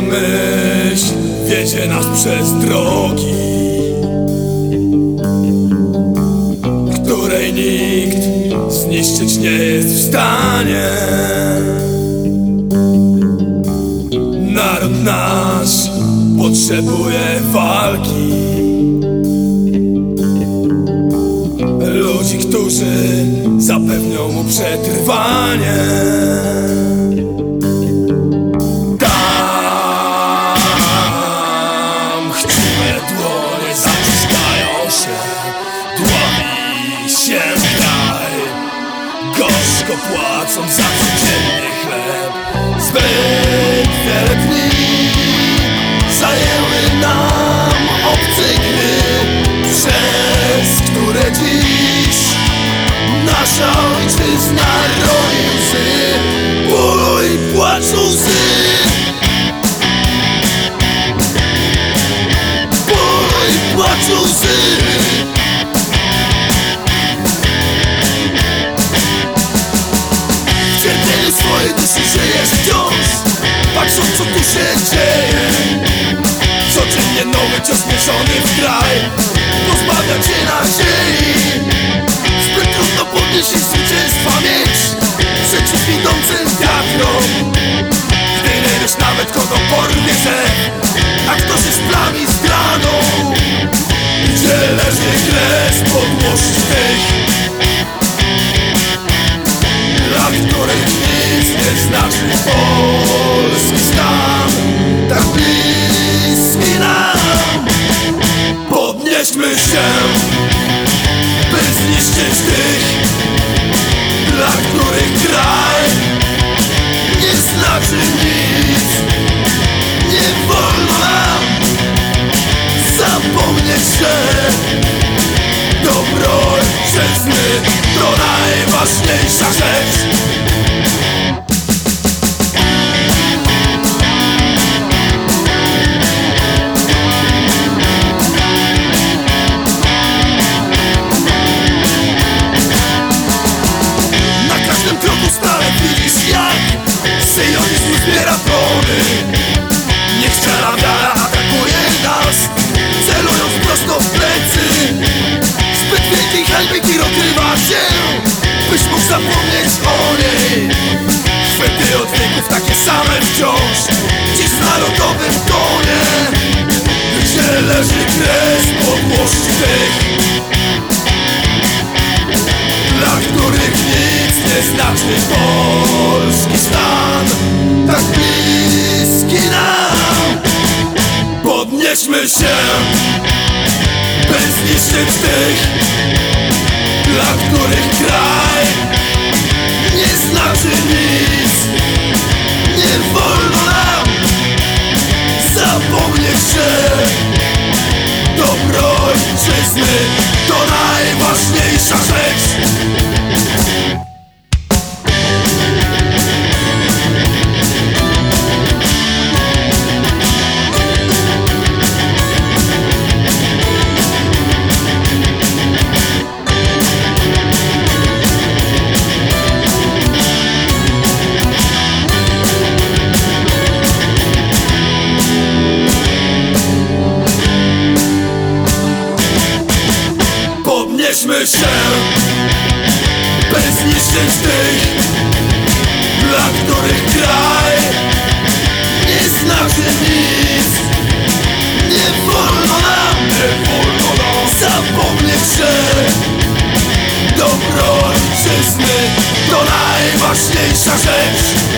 Myśl wiedzie nas przez drogi Której nikt zniszczyć nie jest w stanie. Naród nasz potrzebuje walki Ludzi, którzy zapewnią mu przetrwanie Gorzko płacą za codzienny chleb. Zbyt wiele dni Zajęły nam obce gry Przez które dziś Nasza ojczyzna roi łzy. Bólu i płaczu łzy żyjesz wciąż Patrząc co tu się dzieje. Codziennie nowy cios mierzony w kraj Pozbawia cię nadziei. Zbyt trudno podnieść zwycięstwa mieć. Przeciw idącym wiatrom Gdy nie wiesz nawet kogo porwie zew A kto się splawi zdradą Gdzie leży kraj Nie znaczy nic. Nie wolno nam Zapomnieć się Dobro ojczyzny to najważniejsza rzecz zbiera plony Niech wiara atakuje nas Celując prosto w plecy. Zbyt wielkiej hańby tir okrywa się Byś mógł zapomnieć o niej. Chwyty od wieków takie same wciąż Dziś w narodowym tonie. Gdzie leży kres podłości tych Dla których nic nie znaczy Podnieśmy się. By zniszczyć tych Dla których kraj Nie znaczy nic. Nie wolno nam Zapomnieć się Dobro ojczyzny To najważniejsza rzecz Tych Dla których kraj Nie znaczy nic. Nie wolno nam Nie wolno nam Zapomnieć się Dobro ojczyzny To najważniejsza rzecz